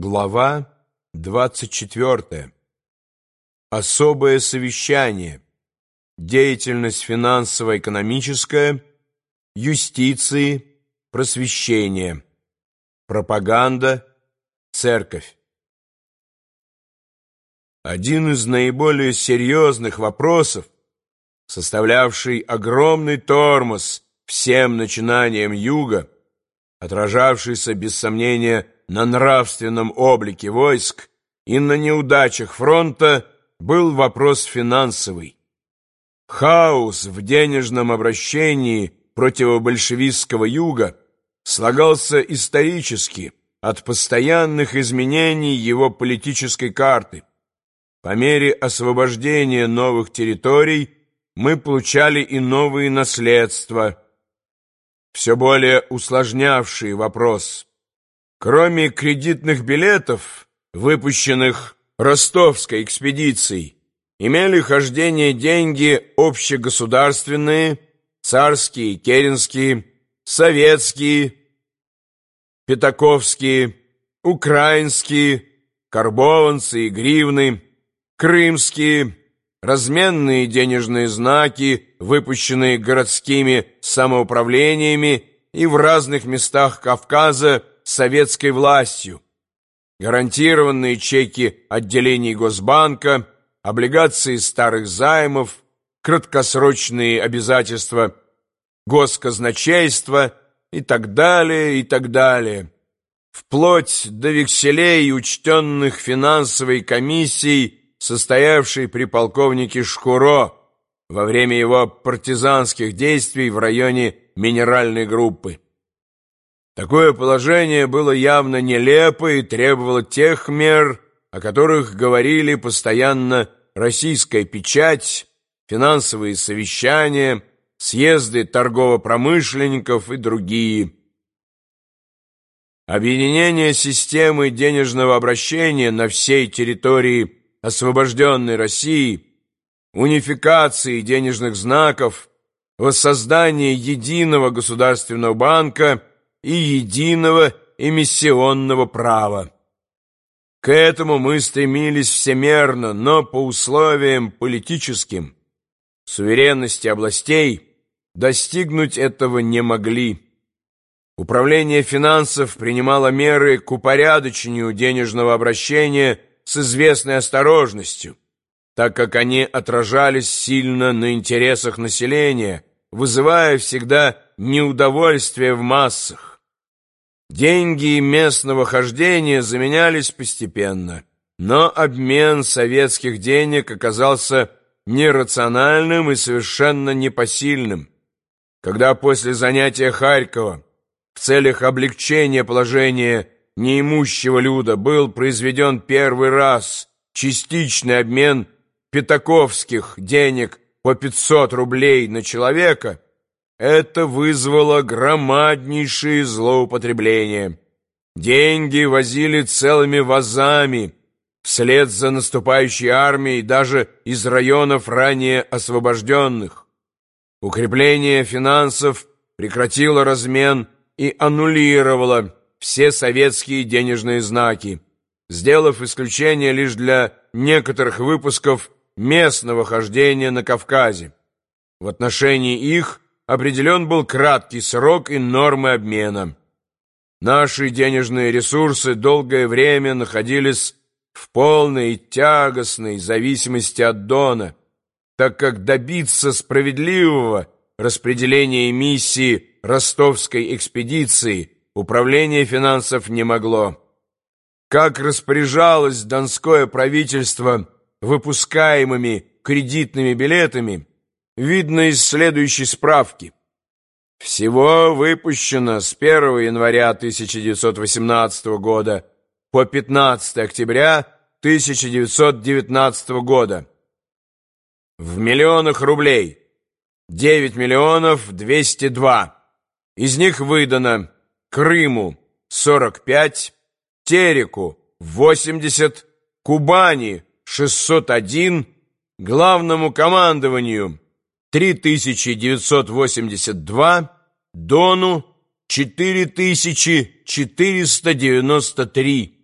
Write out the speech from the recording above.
Глава 24. Особое совещание. Деятельность финансово-экономическая, юстиции, просвещение, пропаганда, церковь. Один из наиболее серьезных вопросов, составлявший огромный тормоз всем начинаниям Юга, отражавшийся, без сомнения, на нравственном облике войск и на неудачах фронта, был вопрос финансовый. Хаос в денежном обращении противобольшевистского юга слагался исторически от постоянных изменений его политической карты. По мере освобождения новых территорий мы получали и новые наследства, все более усложнявшие вопрос. Кроме кредитных билетов, выпущенных ростовской экспедицией, имели хождение деньги общегосударственные, царские, керенские, советские, пятаковские, украинские, карбованцы и гривны, крымские, разменные денежные знаки, выпущенные городскими самоуправлениями и в разных местах Кавказа советской властью, гарантированные чеки отделений Госбанка, облигации старых займов, краткосрочные обязательства госказначейства и так далее, и так далее, вплоть до векселей, учтенных финансовой комиссией, состоявшей при полковнике Шкуро во время его партизанских действий в районе минеральной группы. Такое положение было явно нелепо и требовало тех мер, о которых говорили постоянно российская печать, финансовые совещания, съезды торгово-промышленников и другие. Объединение системы денежного обращения на всей территории освобожденной России, унификации денежных знаков, воссоздание единого государственного банка – и единого эмиссионного права. К этому мы стремились всемерно, но по условиям политическим, суверенности областей, достигнуть этого не могли. Управление финансов принимало меры к упорядочению денежного обращения с известной осторожностью, так как они отражались сильно на интересах населения, вызывая всегда неудовольствие в массах. Деньги местного хождения заменялись постепенно, но обмен советских денег оказался нерациональным и совершенно непосильным. Когда после занятия Харькова в целях облегчения положения неимущего люда был произведен первый раз частичный обмен пятаковских денег по 500 рублей на человека – это вызвало громаднейшие злоупотребления. Деньги возили целыми вазами вслед за наступающей армией даже из районов ранее освобожденных. Укрепление финансов прекратило размен и аннулировало все советские денежные знаки, сделав исключение лишь для некоторых выпусков местного хождения на Кавказе. В отношении их – определен был краткий срок и нормы обмена. Наши денежные ресурсы долгое время находились в полной и тягостной зависимости от Дона, так как добиться справедливого распределения эмиссии ростовской экспедиции управление финансов не могло. Как распоряжалось донское правительство выпускаемыми кредитными билетами, видно из следующей справки. Всего выпущено с 1 января 1918 года по 15 октября 1919 года в миллионах рублей 9 миллионов 202. Из них выдано Крыму 45, Тереку 80, Кубани 601, Главному командованию 3982, Дону 4493.